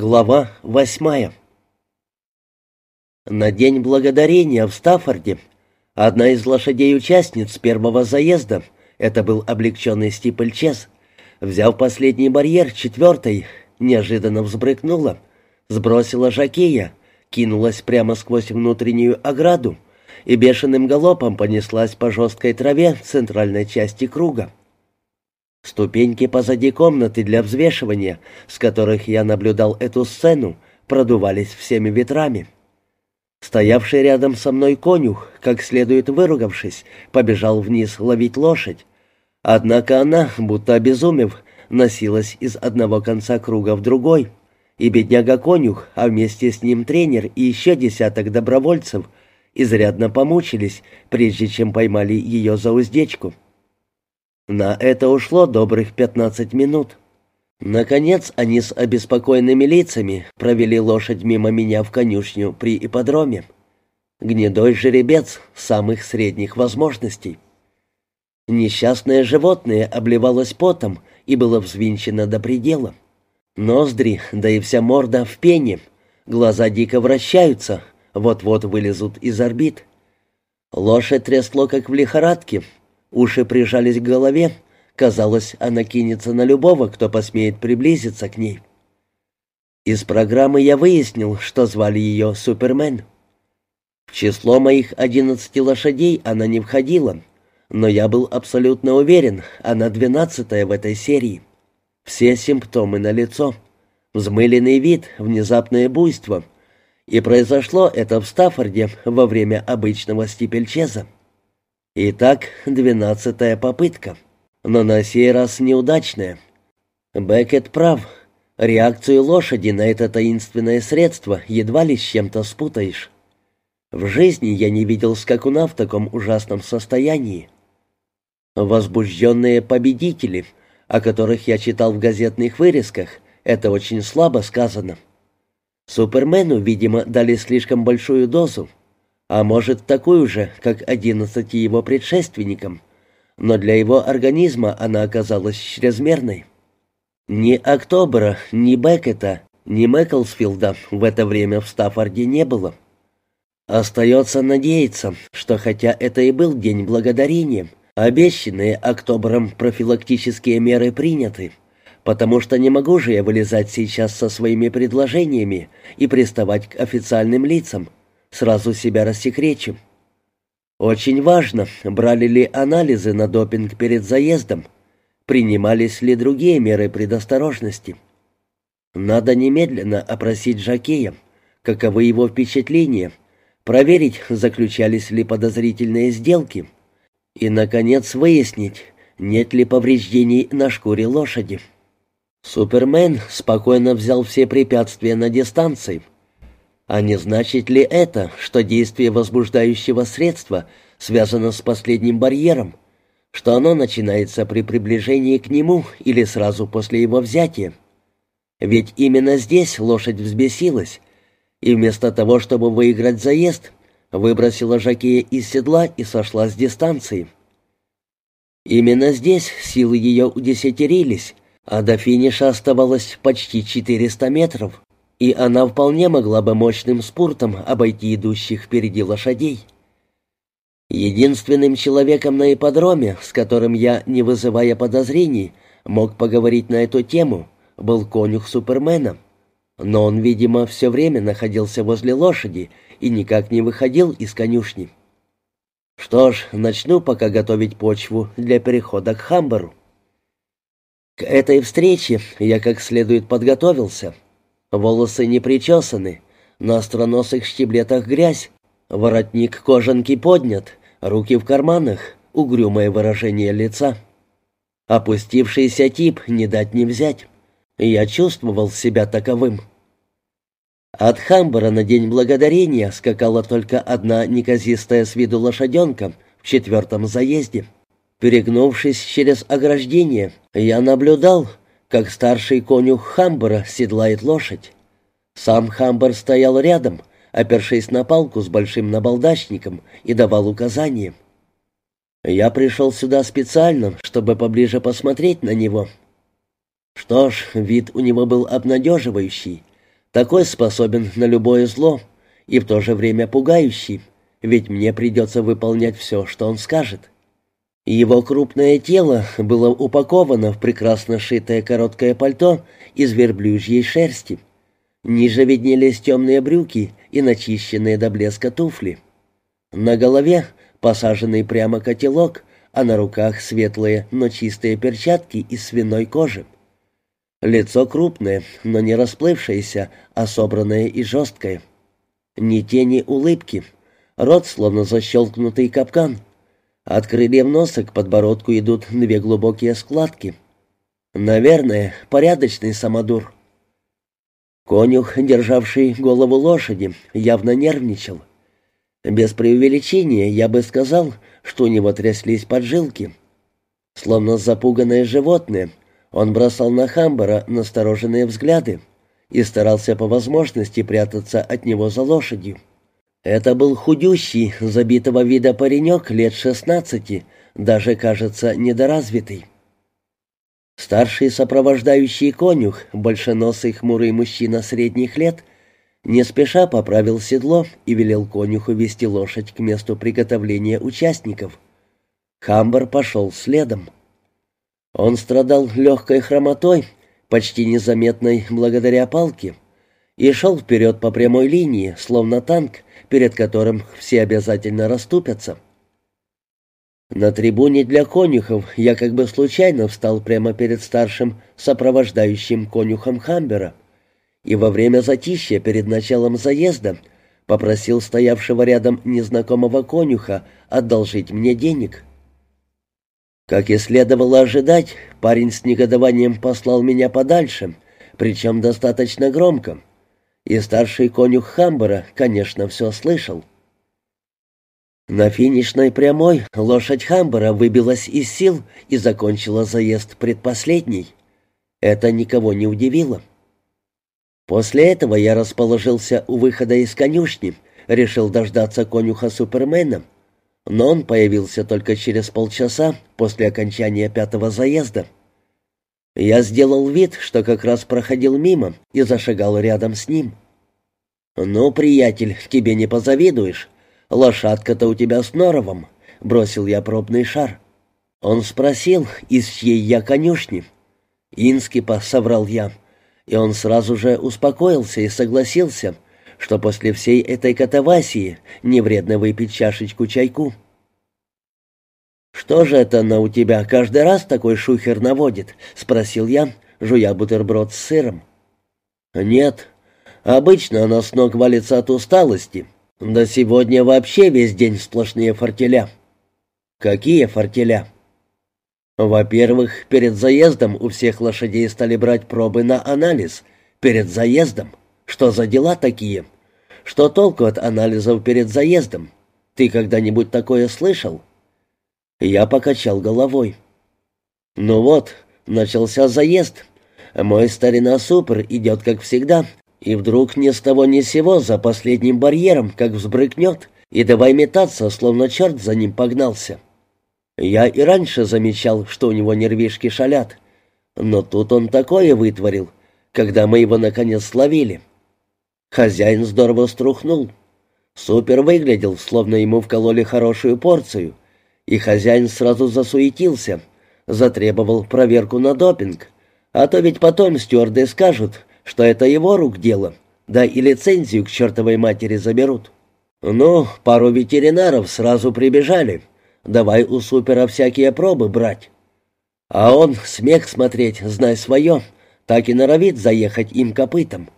Глава восьмая На День Благодарения в Стаффорде одна из лошадей-участниц первого заезда, это был облегченный стипльчес, взяв последний барьер четвертой, неожиданно взбрыкнула, сбросила жакея, кинулась прямо сквозь внутреннюю ограду и бешеным галопом понеслась по жесткой траве центральной части круга. Ступеньки позади комнаты для взвешивания, с которых я наблюдал эту сцену, продувались всеми ветрами. Стоявший рядом со мной конюх, как следует выругавшись, побежал вниз ловить лошадь. Однако она, будто обезумев, носилась из одного конца круга в другой, и бедняга-конюх, а вместе с ним тренер и еще десяток добровольцев изрядно помучились, прежде чем поймали ее за уздечку. На это ушло добрых пятнадцать минут. Наконец они с обеспокоенными лицами провели лошадь мимо меня в конюшню при ипподроме. Гнедой жеребец самых средних возможностей. Несчастное животное обливалось потом и было взвинчено до предела. Ноздри, да и вся морда в пене. Глаза дико вращаются, вот-вот вылезут из орбит. Лошадь трясло, как в лихорадке, Уши прижались к голове. Казалось, она кинется на любого, кто посмеет приблизиться к ней. Из программы я выяснил, что звали ее Супермен. В число моих одиннадцати лошадей она не входила, но я был абсолютно уверен, она двенадцатая в этой серии. Все симптомы налицо. Взмыленный вид, внезапное буйство. И произошло это в Стаффорде во время обычного стипельчеза. Итак, двенадцатая попытка. Но на сей раз неудачная. Беккет прав. Реакцию лошади на это таинственное средство едва ли с чем-то спутаешь. В жизни я не видел скакуна в таком ужасном состоянии. Возбужденные победители, о которых я читал в газетных вырезках, это очень слабо сказано. Супермену, видимо, дали слишком большую дозу а может, такую же, как одиннадцати его предшественникам, но для его организма она оказалась чрезмерной. Ни Октобера, ни Беккета, ни Мэклсфилда в это время в Стаффорде не было. Остается надеяться, что хотя это и был День Благодарения, обещанные Октобером профилактические меры приняты, потому что не могу же я вылезать сейчас со своими предложениями и приставать к официальным лицам, Сразу себя рассекречим. Очень важно, брали ли анализы на допинг перед заездом, принимались ли другие меры предосторожности. Надо немедленно опросить Жакея, каковы его впечатления, проверить, заключались ли подозрительные сделки, и, наконец, выяснить, нет ли повреждений на шкуре лошади. Супермен спокойно взял все препятствия на дистанции, а не значит ли это, что действие возбуждающего средства связано с последним барьером, что оно начинается при приближении к нему или сразу после его взятия? Ведь именно здесь лошадь взбесилась, и вместо того, чтобы выиграть заезд, выбросила Жакея из седла и сошла с дистанции. Именно здесь силы ее удесятерились, а до финиша оставалось почти 400 метров и она вполне могла бы мощным спортом обойти идущих впереди лошадей. Единственным человеком на ипподроме, с которым я, не вызывая подозрений, мог поговорить на эту тему, был конюх Супермена. Но он, видимо, все время находился возле лошади и никак не выходил из конюшни. Что ж, начну пока готовить почву для перехода к Хамберу. К этой встрече я как следует подготовился — Волосы не причесаны, на остроносых штиблетах грязь, воротник кожанки поднят, руки в карманах, угрюмое выражение лица. Опустившийся тип не дать не взять. Я чувствовал себя таковым. От Хамбара на День Благодарения скакала только одна неказистая с виду лошаденка в четвертом заезде. Перегнувшись через ограждение, я наблюдал, как старший конюх Хамбера седлает лошадь. Сам Хамбер стоял рядом, опершись на палку с большим набалдачником, и давал указания. Я пришел сюда специально, чтобы поближе посмотреть на него. Что ж, вид у него был обнадеживающий. Такой способен на любое зло и в то же время пугающий, ведь мне придется выполнять все, что он скажет. Его крупное тело было упаковано в прекрасно шитое короткое пальто из верблюжьей шерсти. Ниже виднелись темные брюки и начищенные до блеска туфли. На голове посаженный прямо котелок, а на руках светлые, но чистые перчатки из свиной кожи. Лицо крупное, но не расплывшееся, а собранное и жесткое. Ни тени улыбки. Рот словно защелкнутый капкан. От крыльев носа к подбородку идут две глубокие складки. Наверное, порядочный самодур. Конюх, державший голову лошади, явно нервничал. Без преувеличения я бы сказал, что у него тряслись поджилки. Словно запуганное животное, он бросал на Хамбара настороженные взгляды и старался по возможности прятаться от него за лошадью. Это был худющий, забитого вида паренек лет шестнадцати, даже, кажется, недоразвитый. Старший сопровождающий конюх, большеносый хмурый мужчина средних лет, не спеша поправил седло и велел конюху вести лошадь к месту приготовления участников. Хамбар пошел следом. Он страдал легкой хромотой, почти незаметной благодаря палке, и шел вперед по прямой линии, словно танк, перед которым все обязательно расступятся. На трибуне для конюхов я как бы случайно встал прямо перед старшим сопровождающим конюхом Хамбера и во время затища перед началом заезда попросил стоявшего рядом незнакомого конюха одолжить мне денег. Как и следовало ожидать, парень с негодованием послал меня подальше, причем достаточно громко, и старший конюх Хамбера, конечно, все слышал. На финишной прямой лошадь Хамбера выбилась из сил и закончила заезд предпоследней. Это никого не удивило. После этого я расположился у выхода из конюшни, решил дождаться конюха Супермена, но он появился только через полчаса после окончания пятого заезда. Я сделал вид, что как раз проходил мимо и зашагал рядом с ним. «Ну, приятель, тебе не позавидуешь. Лошадка-то у тебя с норовом», — бросил я пробный шар. Он спросил, из чьей я конюшни. «Инскипа», — соврал я, и он сразу же успокоился и согласился, что после всей этой катавасии не вредно выпить чашечку чайку. «Что же это на у тебя каждый раз такой шухер наводит?» — спросил я, жуя бутерброд с сыром. «Нет. Обычно она с ног валится от усталости. Да сегодня вообще весь день сплошные фортеля». «Какие фортеля?» Во-первых, перед заездом у всех лошадей стали брать пробы на анализ. Перед заездом? Что за дела такие? Что толку от анализов перед заездом? Ты когда-нибудь такое слышал? Я покачал головой. Ну вот, начался заезд. Мой старина Супер идет как всегда, и вдруг ни с того ни сего за последним барьером, как взбрыкнет, и давай метаться, словно черт за ним погнался. Я и раньше замечал, что у него нервишки шалят. Но тут он такое вытворил, когда мы его наконец словили. Хозяин здорово струхнул. Супер выглядел, словно ему вкололи хорошую порцию. И хозяин сразу засуетился, затребовал проверку на допинг. А то ведь потом стюарды скажут, что это его рук дело, да и лицензию к чертовой матери заберут. Ну, пару ветеринаров сразу прибежали. Давай у супера всякие пробы брать. А он смех смотреть, знай свое, так и норовит заехать им копытом.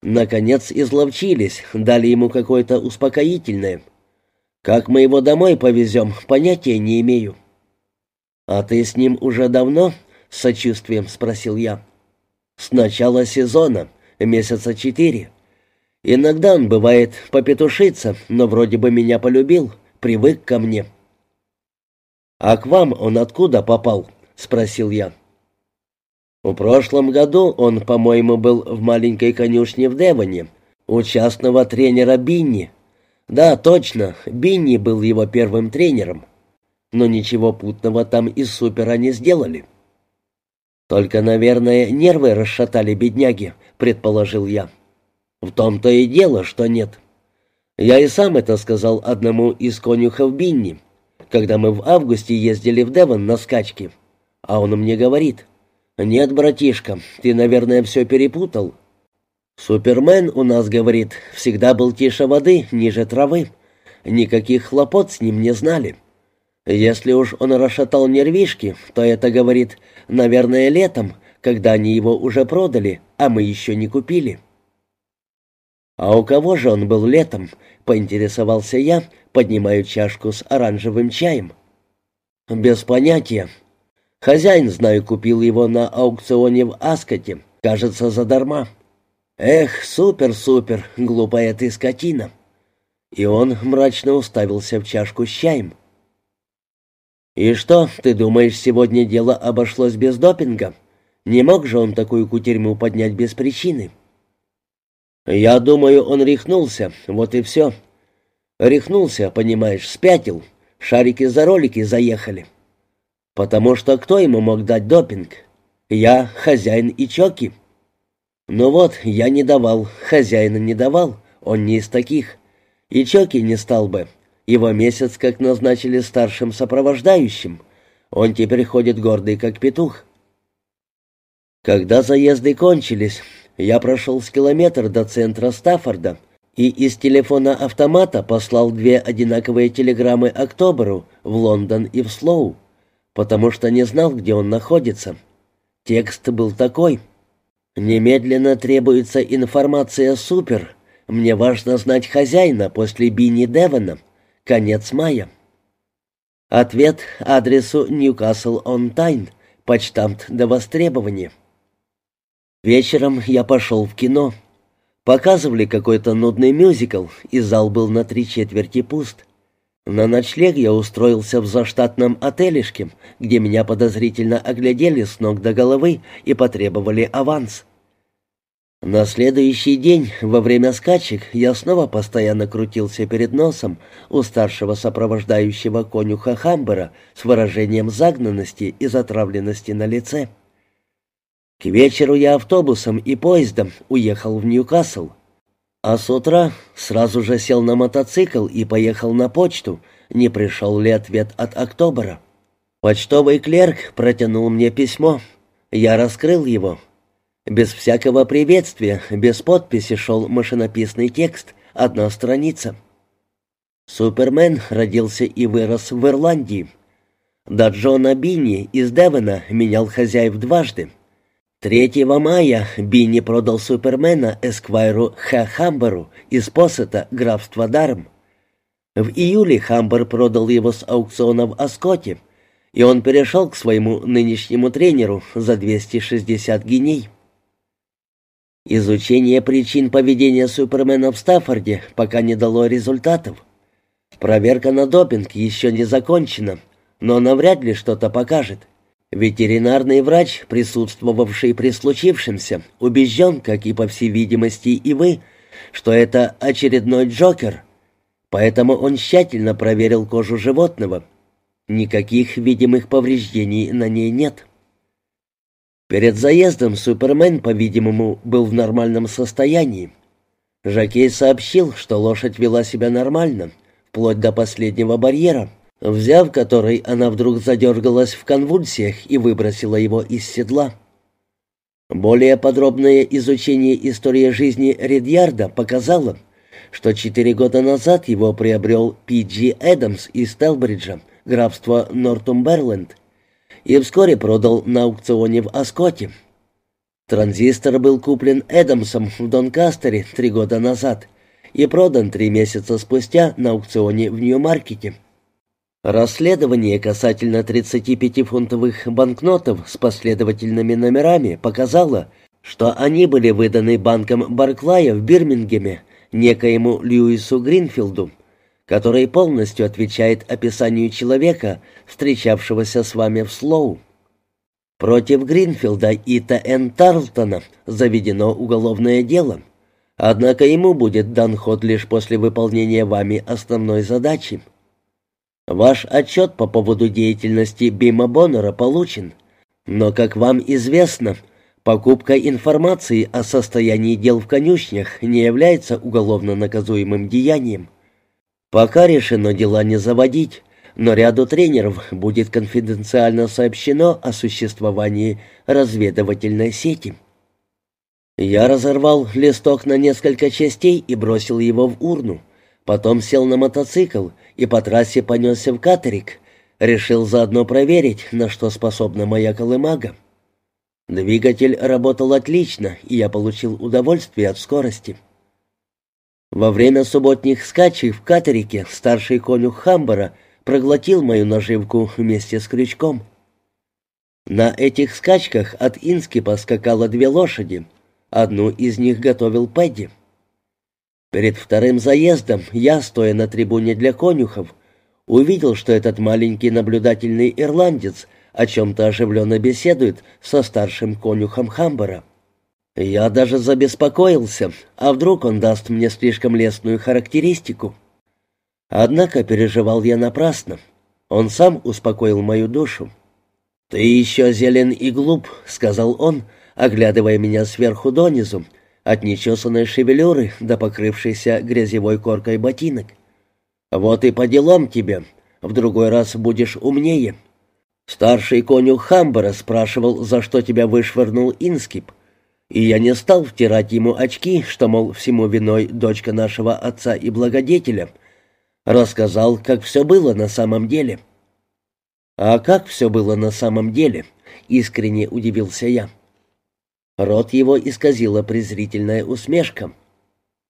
Наконец изловчились, дали ему какое-то успокоительное. Как мы его домой повезем, понятия не имею. «А ты с ним уже давно?» — с сочувствием спросил я. «С начала сезона, месяца четыре. Иногда он, бывает, попетушится, но вроде бы меня полюбил, привык ко мне». «А к вам он откуда попал?» — спросил я. В прошлом году он, по-моему, был в маленькой конюшне в Девоне, у частного тренера Бинни. Да, точно, Бинни был его первым тренером. Но ничего путного там из супера не сделали. Только, наверное, нервы расшатали бедняги, предположил я. В том-то и дело, что нет. Я и сам это сказал одному из конюхов Бинни, когда мы в августе ездили в Девон на скачки. А он мне говорит, «Нет, братишка, ты, наверное, все перепутал. Супермен у нас, говорит, всегда был тише воды, ниже травы. Никаких хлопот с ним не знали. Если уж он расшатал нервишки, то это, говорит, наверное, летом, когда они его уже продали, а мы еще не купили». «А у кого же он был летом?» — поинтересовался я, поднимая чашку с оранжевым чаем. «Без понятия. Хозяин, знаю, купил его на аукционе в Аскоте, кажется, задарма. Эх, супер-супер, глупая ты скотина!» И он мрачно уставился в чашку с чаем. «И что, ты думаешь, сегодня дело обошлось без допинга? Не мог же он такую кутерьму поднять без причины?» «Я думаю, он рехнулся, вот и все. Рехнулся, понимаешь, спятил. Шарики за ролики заехали. Потому что кто ему мог дать допинг? Я, хозяин и Чоки. Ну вот, я не давал, хозяина не давал, он не из таких. И Чоки не стал бы. Его месяц как назначили старшим сопровождающим. Он теперь ходит гордый, как петух. Когда заезды кончились, я прошел с километр до центра Стаффорда и из телефона автомата послал две одинаковые телеграммы Октоберу в Лондон и в Слоу, потому что не знал, где он находится. Текст был такой. «Немедленно требуется информация супер. Мне важно знать хозяина после Бини Девона. Конец мая». Ответ адресу Ньюкасл-он-Тайн, почтамт до востребования. Вечером я пошел в кино. Показывали какой-то нудный мюзикл, и зал был на три четверти пуст. На ночлег я устроился в заштатном отелишке, где меня подозрительно оглядели с ног до головы и потребовали аванс. На следующий день, во время скачек, я снова постоянно крутился перед носом у старшего сопровождающего конюха Хамбера с выражением загнанности и затравленности на лице. К вечеру я автобусом и поездом уехал в Ньюкасл. А с утра сразу же сел на мотоцикл и поехал на почту, не пришел ли ответ от Октобера. Почтовый клерк протянул мне письмо. Я раскрыл его. Без всякого приветствия, без подписи шел машинописный текст, одна страница. Супермен родился и вырос в Ирландии. До Джона Бинни из Девона менял хозяев дважды. 3 мая Бинни продал Супермена Эсквайру Х. Хамберу из Посета, графства Дарм. В июле Хамбер продал его с аукциона в Аскоте, и он перешел к своему нынешнему тренеру за 260 гиней. Изучение причин поведения Супермена в Стаффорде пока не дало результатов. Проверка на допинг еще не закончена, но навряд ли что-то покажет. Ветеринарный врач, присутствовавший при случившемся, убежден, как и по всей видимости и вы, что это очередной Джокер. Поэтому он тщательно проверил кожу животного. Никаких видимых повреждений на ней нет. Перед заездом Супермен, по-видимому, был в нормальном состоянии. Жакей сообщил, что лошадь вела себя нормально, вплоть до последнего барьера, взяв который, она вдруг задергалась в конвульсиях и выбросила его из седла. Более подробное изучение истории жизни Редьярда показало, что четыре года назад его приобрел Пи Джи Эдамс из Телбриджа, графства Нортумберленд, и вскоре продал на аукционе в Аскоте. Транзистор был куплен Эдамсом в Донкастере три года назад и продан три месяца спустя на аукционе в Нью-Маркете. Расследование касательно 35-фунтовых банкнотов с последовательными номерами показало, что они были выданы банком Барклая в Бирмингеме некоему Льюису Гринфилду, который полностью отвечает описанию человека, встречавшегося с вами в Слоу. Против Гринфилда и Т.Н. Тарлтона заведено уголовное дело, однако ему будет дан ход лишь после выполнения вами основной задачи — Ваш отчет по поводу деятельности Бима Боннера получен. Но, как вам известно, Покупка информации о состоянии дел в конюшнях не является уголовно наказуемым деянием. Пока решено дела не заводить, но ряду тренеров будет конфиденциально сообщено о существовании разведывательной сети. Я разорвал листок на несколько частей и бросил его в урну. Потом сел на мотоцикл и по трассе понесся в катерик. Решил заодно проверить, на что способна моя колымага. Двигатель работал отлично, и я получил удовольствие от скорости. Во время субботних скачек в катерике старший конюх Хамбара проглотил мою наживку вместе с крючком. На этих скачках от Инскипа скакало две лошади. Одну из них готовил Пэдди. Перед вторым заездом я, стоя на трибуне для конюхов, увидел, что этот маленький наблюдательный ирландец о чем-то оживленно беседует со старшим конюхом Хамбера. Я даже забеспокоился, а вдруг он даст мне слишком лестную характеристику. Однако переживал я напрасно. Он сам успокоил мою душу. «Ты еще зелен и глуп», — сказал он, оглядывая меня сверху донизу, от нечесанной шевелюры до покрывшейся грязевой коркой ботинок. «Вот и по делам тебе. В другой раз будешь умнее». Старший конюх Хамбера спрашивал, за что тебя вышвырнул Инскип. И я не стал втирать ему очки, что, мол, всему виной дочка нашего отца и благодетеля. Рассказал, как все было на самом деле. «А как все было на самом деле?» — искренне удивился я. Рот его исказила презрительная усмешка.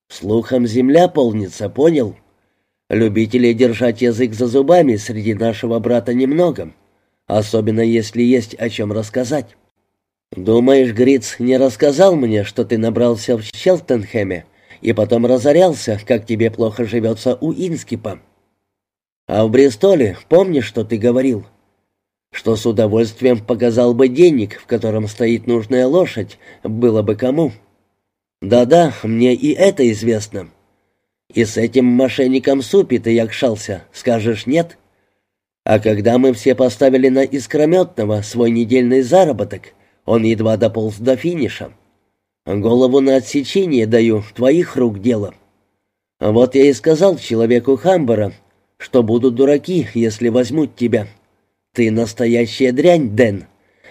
«Слухом земля полнится, понял? Любителей держать язык за зубами среди нашего брата немного» особенно если есть о чем рассказать. Думаешь, Гриц не рассказал мне, что ты набрался в Челтенхэме и потом разорялся, как тебе плохо живется у Инскипа? А в Бристоле помнишь, что ты говорил? Что с удовольствием показал бы денег, в котором стоит нужная лошадь, было бы кому. Да-да, мне и это известно. И с этим мошенником Супи ты якшался, скажешь нет?» А когда мы все поставили на искрометного свой недельный заработок, он едва дополз до финиша. Голову на отсечение даю, твоих рук дело. Вот я и сказал человеку Хамбера, что будут дураки, если возьмут тебя. Ты настоящая дрянь, Дэн.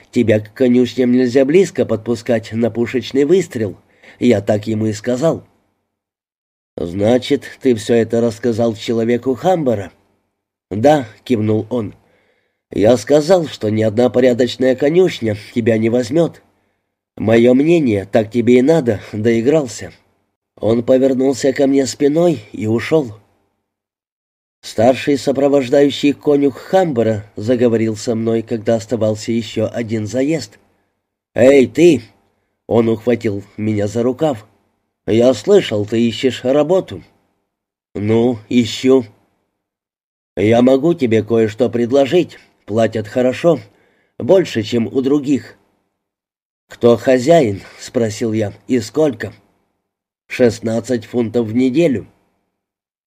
Тебя к конюшням нельзя близко подпускать на пушечный выстрел. Я так ему и сказал. Значит, ты все это рассказал человеку Хамбера? «Да», — кивнул он. «Я сказал, что ни одна порядочная конюшня тебя не возьмет. Мое мнение, так тебе и надо, доигрался». Он повернулся ко мне спиной и ушел. Старший сопровождающий конюх Хамбера заговорил со мной, когда оставался еще один заезд. «Эй, ты!» — он ухватил меня за рукав. «Я слышал, ты ищешь работу». «Ну, ищу», «Я могу тебе кое-что предложить. Платят хорошо. Больше, чем у других». «Кто хозяин?» — спросил я. «И сколько?» «Шестнадцать фунтов в неделю».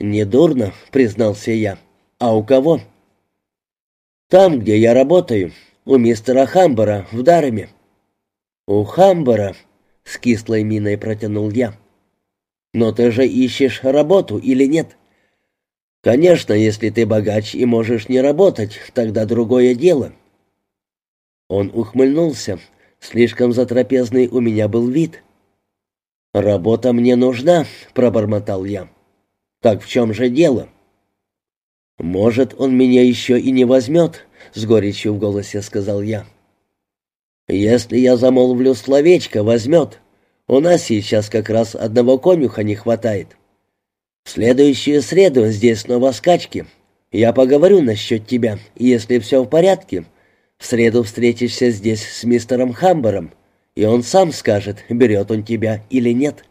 «Недурно», — признался я. «А у кого?» «Там, где я работаю. У мистера Хамбера в Дареме». «У Хамбера?» — с кислой миной протянул я. «Но ты же ищешь работу или нет?» Конечно, если ты богач и можешь не работать, тогда другое дело. Он ухмыльнулся. Слишком затрапезный у меня был вид. «Работа мне нужна», — пробормотал я. «Так в чем же дело?» «Может, он меня еще и не возьмет», — с горечью в голосе сказал я. «Если я замолвлю словечко, возьмет. У нас сейчас как раз одного конюха не хватает. В следующую среду здесь снова скачки. Я поговорю насчет тебя, если все в порядке. В среду встретишься здесь с мистером Хамбером, и он сам скажет, берет он тебя или нет».